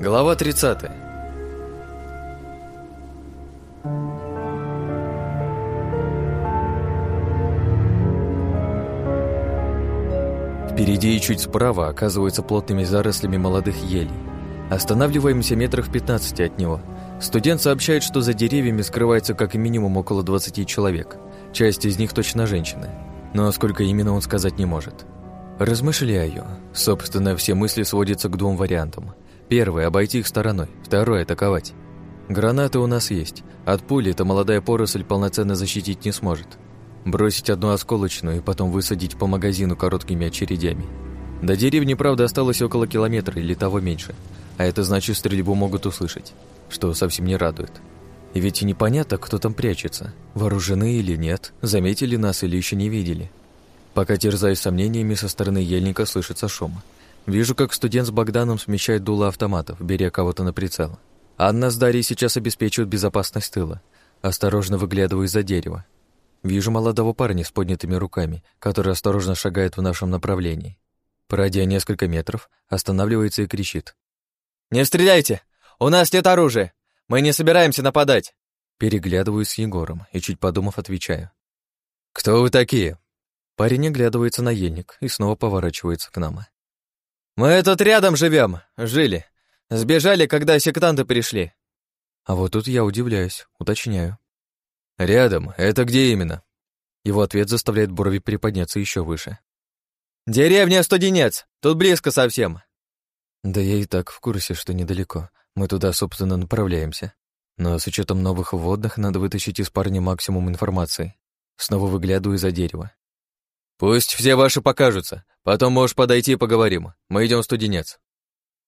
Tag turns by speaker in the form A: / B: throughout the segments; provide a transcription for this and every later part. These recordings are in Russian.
A: Глава 30. Впереди и чуть справа оказываются плотными зарослями молодых елей. Останавливаемся метрах в 15 от него. Студент сообщает, что за деревьями скрывается как минимум около 20 человек. Часть из них точно женщины. Но сколько именно он сказать не может. Размышляю. Собственно, все мысли сводятся к двум вариантам. Первый – обойти их стороной. Второй – атаковать. Гранаты у нас есть. От пули эта молодая поросль полноценно защитить не сможет. Бросить одну осколочную и потом высадить по магазину короткими очередями. До деревни, правда, осталось около километра или того меньше. А это значит, стрельбу могут услышать, что совсем не радует. И ведь и непонятно, кто там прячется. Вооружены или нет, заметили нас или еще не видели. Пока терзаюсь сомнениями, со стороны ельника слышится шум. Вижу, как студент с Богданом смещает дуло автоматов, беря кого-то на прицел. Анна с Дарьей сейчас обеспечивают безопасность тыла. Осторожно выглядываю из-за дерева. Вижу молодого парня с поднятыми руками, который осторожно шагает в нашем направлении. Пройдя несколько метров, останавливается и кричит.
B: «Не стреляйте! У нас нет оружия! Мы не собираемся нападать!»
A: Переглядываюсь с Егором и, чуть подумав, отвечаю. «Кто вы такие?» Парень оглядывается на ельник и снова поворачивается к нам.
B: «Мы тут рядом живем, жили. Сбежали, когда сектанты пришли».
A: А вот тут я удивляюсь, уточняю.
C: «Рядом? Это где именно?»
A: Его ответ заставляет брови приподняться еще выше.
B: «Деревня Студенец, тут близко совсем».
A: Да я и так в курсе, что недалеко. Мы туда, собственно, направляемся. Но с учетом новых вводных надо вытащить из парня максимум информации. Снова выглядываю из-за дерева.
C: «Пусть все ваши покажутся. Потом можешь подойти и поговорим. Мы идем в студенец».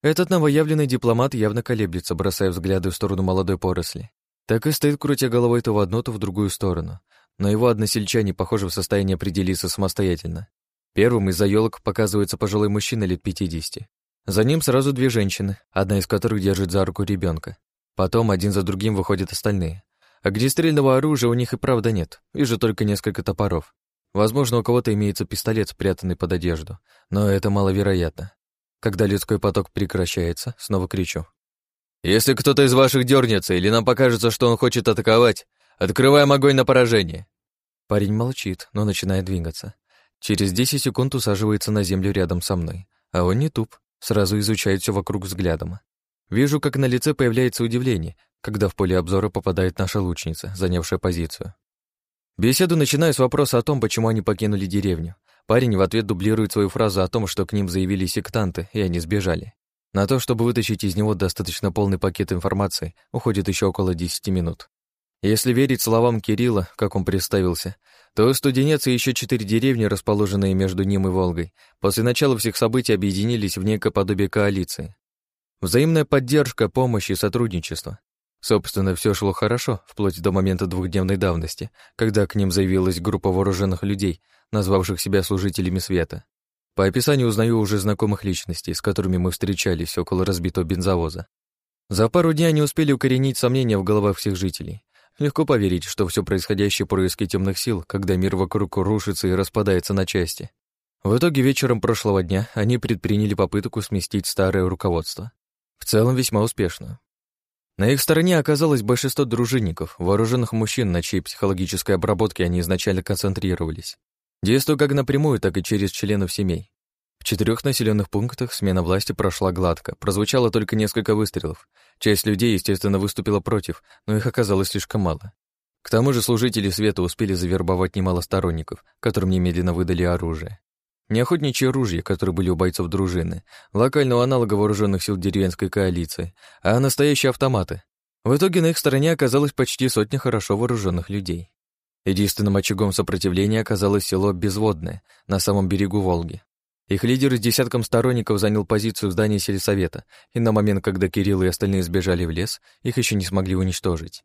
A: Этот новоявленный дипломат явно колеблется, бросая взгляды в сторону молодой поросли. Так и стоит, крутя головой то в одну, то в другую сторону. Но его односельчане, похоже, в состоянии определиться самостоятельно. Первым из-за елок показывается пожилой мужчина лет 50. За ним сразу две женщины, одна из которых держит за руку ребенка. Потом один за другим выходят остальные. А где стрельного оружия у них и правда нет, вижу только несколько топоров. Возможно, у кого-то имеется пистолет, спрятанный под одежду, но это маловероятно. Когда людской поток прекращается, снова кричу.
C: «Если кто-то из ваших дернется или нам покажется, что он хочет атаковать, открываем огонь на поражение!»
A: Парень молчит, но начинает двигаться. Через 10 секунд усаживается на землю рядом со мной. А он не туп, сразу изучает все вокруг взглядом. Вижу, как на лице появляется удивление, когда в поле обзора попадает наша лучница, занявшая позицию. Беседу начинаю с вопроса о том, почему они покинули деревню. Парень в ответ дублирует свою фразу о том, что к ним заявили сектанты, и они сбежали. На то, чтобы вытащить из него достаточно полный пакет информации, уходит еще около 10 минут. Если верить словам Кирилла, как он представился, то студенец и еще четыре деревни, расположенные между ним и Волгой, после начала всех событий объединились в некое подобие коалиции. Взаимная поддержка, помощь и сотрудничество. Собственно, все шло хорошо, вплоть до момента двухдневной давности, когда к ним заявилась группа вооруженных людей, назвавших себя служителями света. По описанию узнаю уже знакомых личностей, с которыми мы встречались около разбитого бензовоза. За пару дней они успели укоренить сомнения в головах всех жителей. Легко поверить, что все происходящее происки темных сил, когда мир вокруг рушится и распадается на части. В итоге вечером прошлого дня они предприняли попытку сместить старое руководство. В целом весьма успешно. На их стороне оказалось большинство дружинников, вооруженных мужчин, на чьей психологической обработке они изначально концентрировались. Действуя как напрямую, так и через членов семей. В четырех населенных пунктах смена власти прошла гладко, прозвучало только несколько выстрелов. Часть людей, естественно, выступила против, но их оказалось слишком мало. К тому же служители света успели завербовать немало сторонников, которым немедленно выдали оружие. Не охотничьи ружья, которые были у бойцов дружины, локального аналога вооруженных сил деревенской коалиции, а настоящие автоматы. В итоге на их стороне оказалось почти сотня хорошо вооруженных людей. Единственным очагом сопротивления оказалось село Безводное, на самом берегу Волги. Их лидер с десятком сторонников занял позицию в здании сельсовета, и на момент, когда Кирилл и остальные сбежали в лес, их еще не смогли уничтожить.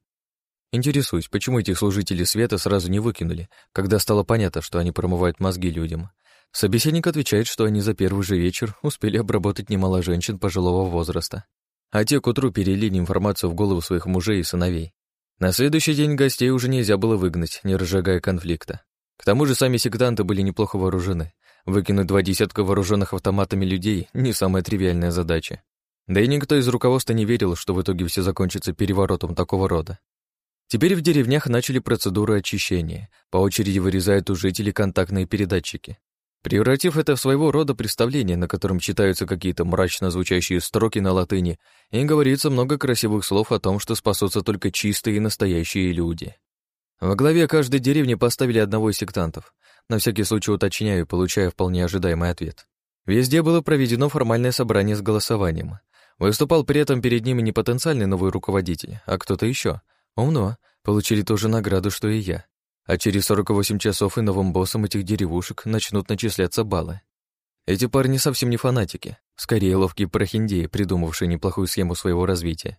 A: Интересуюсь, почему этих служителей света сразу не выкинули, когда стало понятно, что они промывают мозги людям. Собеседник отвечает, что они за первый же вечер успели обработать немало женщин пожилого возраста, а те к утру перелили информацию в голову своих мужей и сыновей. На следующий день гостей уже нельзя было выгнать, не разжигая конфликта. К тому же сами сектанты были неплохо вооружены. Выкинуть два десятка вооруженных автоматами людей — не самая тривиальная задача. Да и никто из руководства не верил, что в итоге все закончится переворотом такого рода. Теперь в деревнях начали процедуру очищения, по очереди вырезают у жителей контактные передатчики, превратив это в своего рода представление, на котором читаются какие-то мрачно звучащие строки на латыни и говорится много красивых слов о том, что спасутся только чистые и настоящие люди. Во главе каждой деревни поставили одного из сектантов. На всякий случай уточняю, получая вполне ожидаемый ответ. Везде было проведено формальное собрание с голосованием. Выступал при этом перед ними не потенциальный новый руководитель, а кто-то еще — Умно. Получили ту же награду, что и я. А через 48 часов и новым боссам этих деревушек начнут начисляться баллы. Эти парни совсем не фанатики, скорее ловкие прохиндеи, придумавшие неплохую схему своего развития.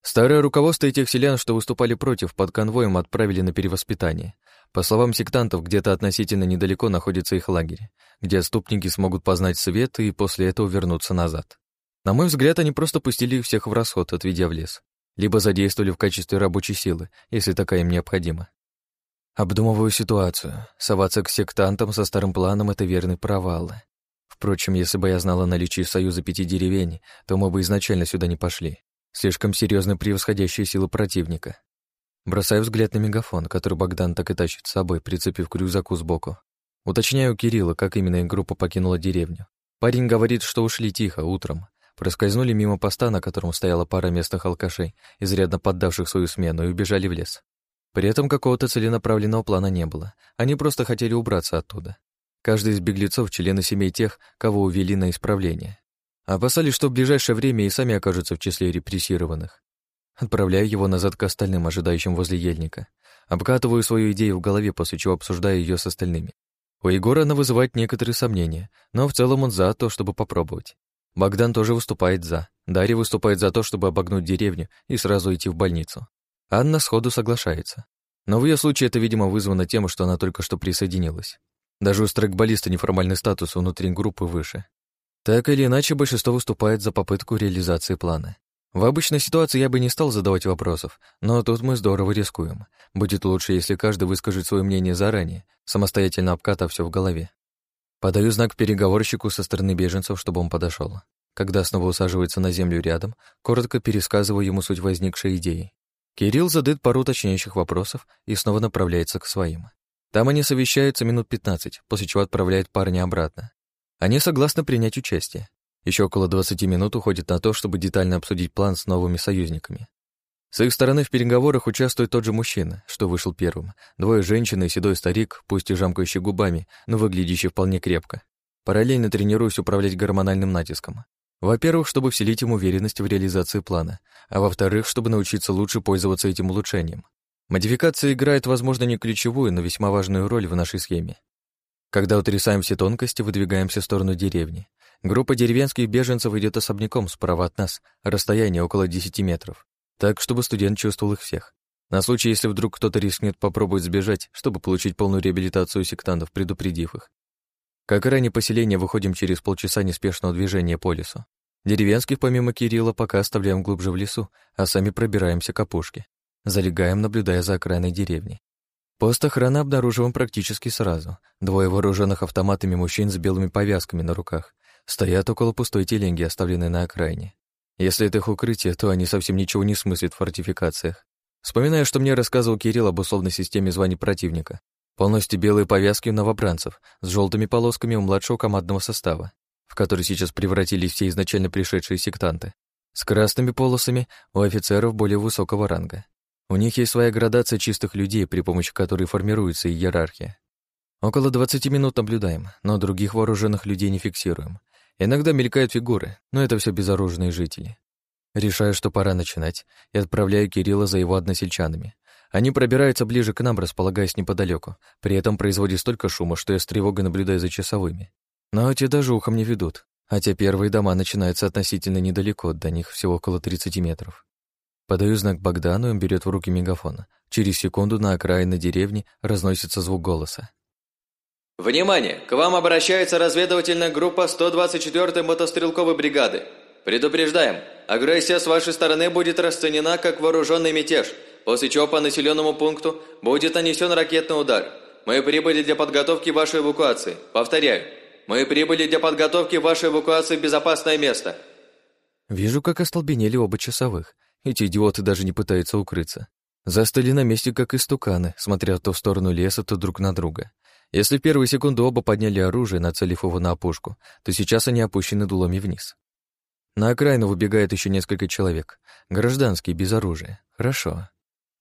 A: Старое руководство этих селян, что выступали против, под конвоем отправили на перевоспитание. По словам сектантов, где-то относительно недалеко находится их лагерь, где отступники смогут познать свет и после этого вернуться назад. На мой взгляд, они просто пустили их всех в расход, отведя в лес либо задействовали в качестве рабочей силы, если такая им необходима. Обдумываю ситуацию. Соваться к сектантам со старым планом — это верный провал. Впрочем, если бы я знала о наличии союза пяти деревень, то мы бы изначально сюда не пошли. Слишком серьезно превосходящие силы противника. Бросаю взгляд на мегафон, который Богдан так и тащит с собой, прицепив к рюкзаку сбоку. Уточняю Кирилла, как именно их группа покинула деревню. Парень говорит, что ушли тихо, утром, проскользнули мимо поста, на котором стояла пара местных алкашей, изрядно поддавших свою смену, и убежали в лес. При этом какого-то целенаправленного плана не было. Они просто хотели убраться оттуда. Каждый из беглецов — члены семей тех, кого увели на исправление. Опасались, что в ближайшее время и сами окажутся в числе репрессированных. Отправляю его назад к остальным, ожидающим возле ельника. Обкатываю свою идею в голове, после чего обсуждаю ее с остальными. У Егора она вызывает некоторые сомнения, но в целом он за то, чтобы попробовать. Богдан тоже выступает за. Дарья выступает за то, чтобы обогнуть деревню и сразу идти в больницу. Анна сходу соглашается. Но в ее случае это, видимо, вызвано тем, что она только что присоединилась. Даже у стрейкболиста неформальный статус внутри группы выше. Так или иначе, большинство выступает за попытку реализации плана. В обычной ситуации я бы не стал задавать вопросов, но тут мы здорово рискуем. Будет лучше, если каждый выскажет свое мнение заранее, самостоятельно обкатав все в голове. Подаю знак переговорщику со стороны беженцев, чтобы он подошел. Когда снова усаживается на землю рядом, коротко пересказываю ему суть возникшей идеи. Кирилл задает пару уточняющих вопросов и снова направляется к своим. Там они совещаются минут 15, после чего отправляют парня обратно. Они согласны принять участие. Еще около 20 минут уходит на то, чтобы детально обсудить план с новыми союзниками. С их стороны в переговорах участвует тот же мужчина, что вышел первым. Двое женщин и седой старик, пусть и жамкающий губами, но выглядящий вполне крепко. Параллельно тренируюсь управлять гормональным натиском. Во-первых, чтобы вселить им уверенность в реализации плана, а во-вторых, чтобы научиться лучше пользоваться этим улучшением. Модификация играет, возможно, не ключевую, но весьма важную роль в нашей схеме. Когда утрясаем все тонкости, выдвигаемся в сторону деревни. Группа деревенских беженцев идет особняком справа от нас, расстояние около 10 метров так, чтобы студент чувствовал их всех. На случай, если вдруг кто-то рискнет попробовать сбежать, чтобы получить полную реабилитацию сектантов, предупредив их. Как и ранее поселение, выходим через полчаса неспешного движения по лесу. Деревенских, помимо Кирилла, пока оставляем глубже в лесу, а сами пробираемся к опушке. Залегаем, наблюдая за окраиной деревни. Пост охраны обнаруживаем практически сразу. Двое вооруженных автоматами мужчин с белыми повязками на руках стоят около пустой телеги, оставленной на окраине. Если это их укрытие, то они совсем ничего не смыслят в фортификациях. Вспоминаю, что мне рассказывал Кирилл об условной системе званий противника. Полностью белые повязки у новобранцев с желтыми полосками у младшего командного состава, в который сейчас превратились все изначально пришедшие сектанты. С красными полосами у офицеров более высокого ранга. У них есть своя градация чистых людей, при помощи которой формируется иерархия. Около 20 минут наблюдаем, но других вооруженных людей не фиксируем. Иногда мелькают фигуры, но это все безоружные жители. Решаю, что пора начинать, и отправляю Кирилла за его односельчанами. Они пробираются ближе к нам, располагаясь неподалеку, при этом производя столько шума, что я с тревогой наблюдаю за часовыми. Но эти даже ухом не ведут, хотя первые дома начинаются относительно недалеко, до них всего около 30 метров. Подаю знак Богдану, он берет в руки мегафон. Через секунду на окраине деревни разносится звук голоса.
B: Внимание! К вам обращается разведывательная группа 124-й мотострелковой бригады. Предупреждаем, агрессия с вашей стороны будет расценена как вооруженный мятеж, после чего по населенному пункту будет нанесен ракетный удар. Мы прибыли для подготовки вашей эвакуации. Повторяю, мы прибыли для подготовки вашей эвакуации в безопасное место.
A: Вижу, как остолбенели оба часовых. Эти идиоты даже не пытаются укрыться. Застыли на месте, как истуканы, смотря то в сторону леса, то друг на друга. Если в первую секунду оба подняли оружие, нацелив его на опушку, то сейчас они опущены дулами вниз. На окраину выбегает еще несколько человек. Гражданские, без оружия. Хорошо.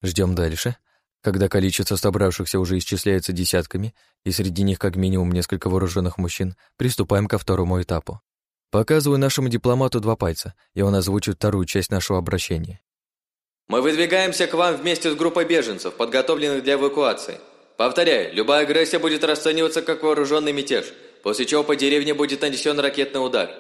A: Ждем дальше. Когда количество собравшихся уже исчисляется десятками, и среди них как минимум несколько вооруженных мужчин, приступаем ко второму этапу. Показываю нашему дипломату два пальца, и он озвучит вторую часть нашего обращения.
B: «Мы выдвигаемся к вам вместе с группой беженцев, подготовленных для эвакуации. Повторяю, любая агрессия будет расцениваться как вооруженный мятеж, после чего по деревне будет нанесен ракетный удар».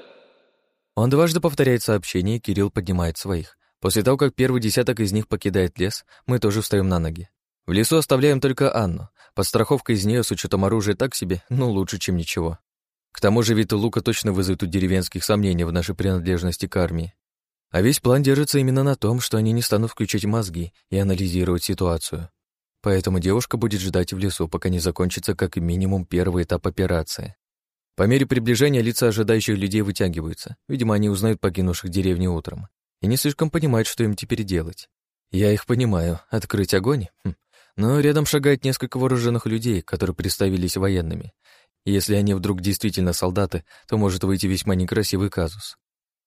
A: Он дважды повторяет сообщение, и Кирилл поднимает своих. После того, как первый десяток из них покидает лес, мы тоже встаем на ноги. В лесу оставляем только Анну. Подстраховка из нее с учетом оружия так себе, но лучше, чем ничего. К тому же вид лука точно вызовет у деревенских сомнения в нашей принадлежности к армии. А весь план держится именно на том, что они не станут включать мозги и анализировать ситуацию. Поэтому девушка будет ждать в лесу, пока не закончится как минимум первый этап операции. По мере приближения лица ожидающих людей вытягиваются. Видимо, они узнают покинувших деревни утром. И не слишком понимают, что им теперь делать. Я их понимаю. Открыть огонь? Хм. Но рядом шагает несколько вооруженных людей, которые представились военными. Если они вдруг действительно солдаты, то может выйти весьма некрасивый казус.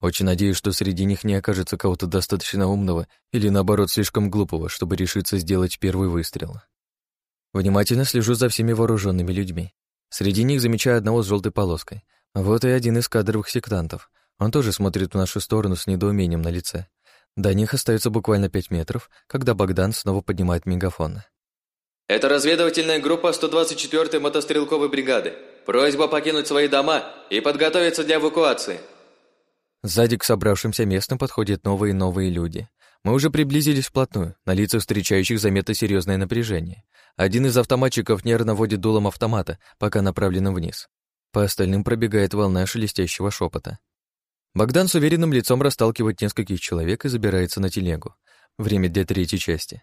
A: Очень надеюсь, что среди них не окажется кого-то достаточно умного или, наоборот, слишком глупого, чтобы решиться сделать первый выстрел. Внимательно слежу за всеми вооруженными людьми. Среди них замечаю одного с желтой полоской. Вот и один из кадровых сектантов. Он тоже смотрит в нашу сторону с недоумением на лице. До них остается буквально пять метров, когда Богдан снова поднимает мегафон.
B: Это разведывательная группа 124-й мотострелковой бригады. Просьба покинуть свои дома и подготовиться для эвакуации.
A: Сзади к собравшимся местным подходят новые и новые люди. Мы уже приблизились вплотную, на лицах встречающих заметно серьезное напряжение. Один из автоматчиков нервно водит дулом автомата, пока направленным вниз. По остальным пробегает волна шелестящего шепота. Богдан с уверенным лицом расталкивает нескольких человек и забирается на телегу. Время для третьей части.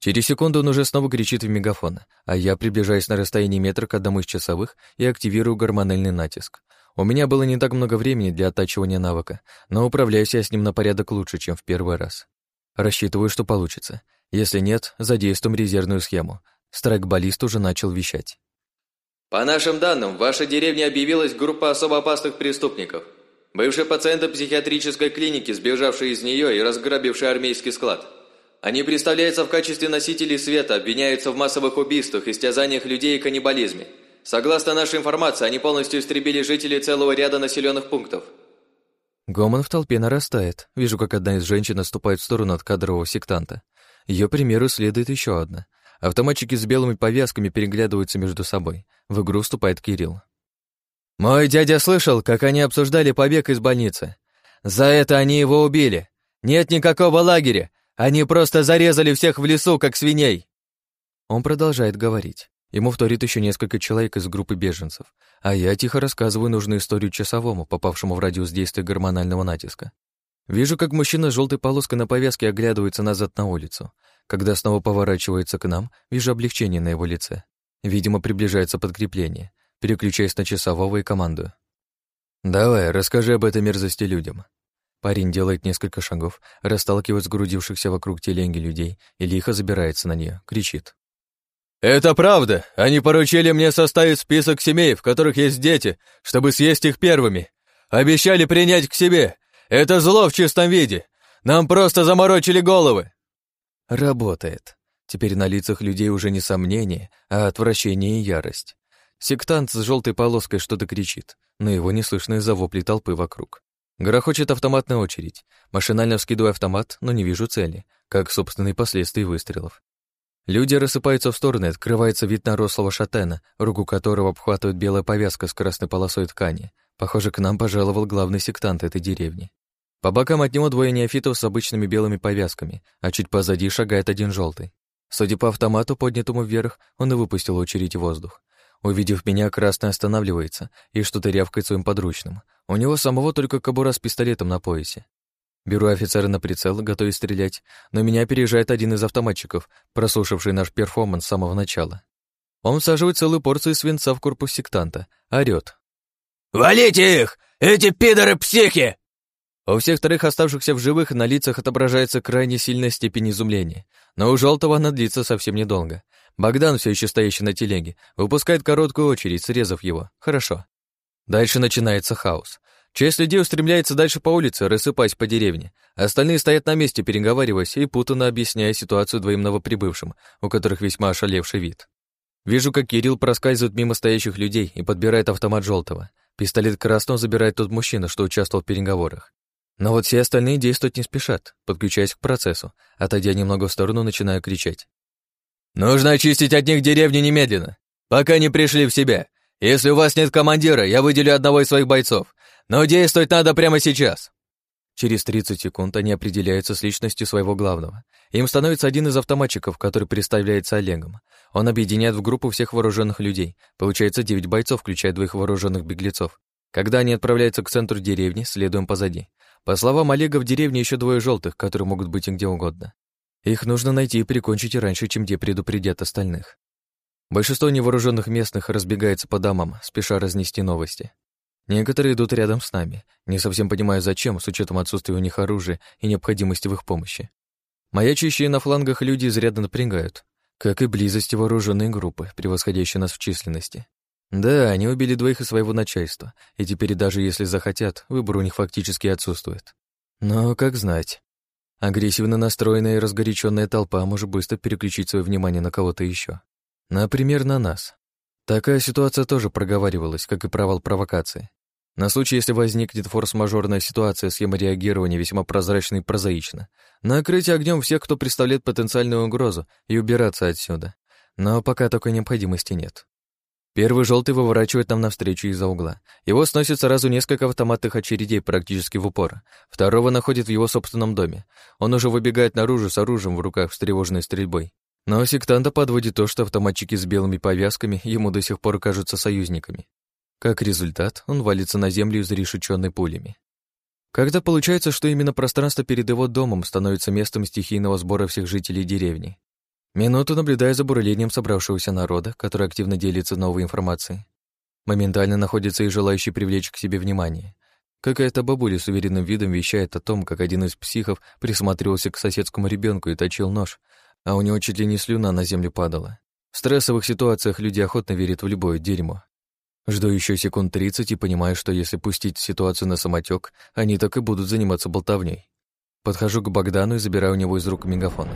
A: Через секунду он уже снова кричит в мегафон, а я приближаюсь на расстоянии метра к одному из часовых и активирую гормональный натиск. У меня было не так много времени для оттачивания навыка, но управляюсь я с ним на порядок лучше, чем в первый раз. Рассчитываю, что получится. Если нет, задействуем резервную схему. Страйк-баллист уже начал вещать.
B: По нашим данным, в вашей деревне объявилась группа особо опасных преступников. Бывшие пациенты психиатрической клиники, сбежавшие из нее и разграбившие армейский склад. Они представляются в качестве носителей света, обвиняются в массовых убийствах, истязаниях людей и каннибализме. Согласно нашей информации, они полностью истребили жителей целого ряда населенных пунктов.
A: Гомон в толпе нарастает. Вижу, как одна из женщин наступает в сторону от кадрового сектанта. Ее примеру следует еще одна. Автоматчики с белыми повязками переглядываются между собой. В игру вступает Кирилл. «Мой дядя слышал, как они обсуждали побег из больницы. За это они его убили. Нет никакого лагеря. Они просто зарезали всех в лесу, как свиней!» Он продолжает говорить. Ему вторит еще несколько человек из группы беженцев, а я тихо рассказываю нужную историю часовому, попавшему в радиус действия гормонального натиска. Вижу, как мужчина с желтой полоской на повязке оглядывается назад на улицу. Когда снова поворачивается к нам, вижу облегчение на его лице. Видимо, приближается подкрепление. Переключаясь на часового и команду. «Давай, расскажи об этой мерзости людям. Парень делает несколько шагов, расталкивает сгрудившихся вокруг теленги людей и лихо забирается на нее, кричит. «Это правда! Они поручили мне составить список семей, в которых есть дети, чтобы съесть их первыми. Обещали принять к себе. Это зло в чистом виде. Нам просто заморочили головы!» Работает. Теперь на лицах людей уже не сомнение, а отвращение и ярость. Сектант с желтой полоской что-то кричит, но его не слышно из-за вопли толпы вокруг. Грохочет автоматная очередь. Машинально вскидываю автомат, но не вижу цели, как собственные последствия выстрелов. Люди рассыпаются в стороны, открывается вид на рослого шатена, руку которого обхватывает белая повязка с красной полосой ткани. Похоже, к нам пожаловал главный сектант этой деревни. По бокам от него двое неофитов с обычными белыми повязками, а чуть позади шагает один желтый. Судя по автомату, поднятому вверх, он и выпустил очередь в воздух. Увидев меня, красный останавливается и что-то рявкает своим подручным. У него самого только кобура с пистолетом на поясе. Беру офицера на прицел, готовясь стрелять, но меня опережает один из автоматчиков, прослушавший наш перформанс с самого начала. Он всаживает целую порцию свинца в корпус сектанта, орёт.
D: «Валите их! Эти пидоры-психи!»
A: У всех вторых оставшихся в живых на лицах отображается крайне сильная степень изумления, но у желтого она длится совсем недолго. Богдан, все еще стоящий на телеге, выпускает короткую очередь, срезав его. Хорошо. Дальше начинается хаос. Часть людей устремляется дальше по улице, рассыпаясь по деревне. Остальные стоят на месте, переговариваясь и путанно объясняя ситуацию двоим новоприбывшим, у которых весьма ошалевший вид. Вижу, как Кирилл проскальзывает мимо стоящих людей и подбирает автомат желтого. Пистолет красного забирает тот мужчина, что участвовал в переговорах. Но вот все остальные действовать не спешат, подключаясь к процессу. Отойдя немного в сторону, начинаю кричать. «Нужно очистить от них деревню немедленно, пока не пришли в себя. Если у вас нет командира, я выделю одного из своих бойцов. Но действовать надо прямо сейчас». Через 30 секунд они определяются с личностью своего главного. Им становится один из автоматчиков, который представляется Олегом. Он объединяет в группу всех вооруженных людей. Получается 9 бойцов, включая двоих вооруженных беглецов. Когда они отправляются к центру деревни, следуем позади. По словам Олега, в деревне еще двое желтых, которые могут быть где угодно. Их нужно найти и прикончить раньше, чем те предупредят остальных. Большинство невооруженных местных разбегается по домам, спеша разнести новости. Некоторые идут рядом с нами, не совсем понимая зачем, с учетом отсутствия у них оружия и необходимости в их помощи. Маячащие на флангах люди изрядно напрягают, как и близость вооруженной группы, превосходящей нас в численности. Да, они убили двоих из своего начальства, и теперь даже если захотят, выбор у них фактически отсутствует. Но как знать. Агрессивно настроенная и разгоряченная толпа может быстро переключить свое внимание на кого-то еще. Например, на нас. Такая ситуация тоже проговаривалась, как и провал провокации. На случай, если возникнет форс-мажорная ситуация, схема реагирования весьма прозрачна и прозаична. Накрыть огнем всех, кто представляет потенциальную угрозу, и убираться отсюда. Но пока такой необходимости нет. Первый желтый выворачивает нам навстречу из-за угла. Его сносит сразу несколько автоматных очередей практически в упор. Второго находит в его собственном доме. Он уже выбегает наружу с оружием в руках, встревоженной стрельбой. Но сектанта подводит то, что автоматчики с белыми повязками ему до сих пор кажутся союзниками. Как результат, он валится на землю изрешеченной пулями. Когда получается, что именно пространство перед его домом становится местом стихийного сбора всех жителей деревни. Минуту наблюдая за бурлением собравшегося народа, который активно делится новой информацией. Моментально находится и желающий привлечь к себе внимание. Какая-то бабуля с уверенным видом вещает о том, как один из психов присматривался к соседскому ребенку и точил нож, а у него чуть ли не слюна на землю падала. В стрессовых ситуациях люди охотно верят в любое дерьмо, Жду еще секунд тридцать и понимаю, что если пустить ситуацию на самотек, они так и будут заниматься болтовней. Подхожу к Богдану и забираю у него из рук мегафон.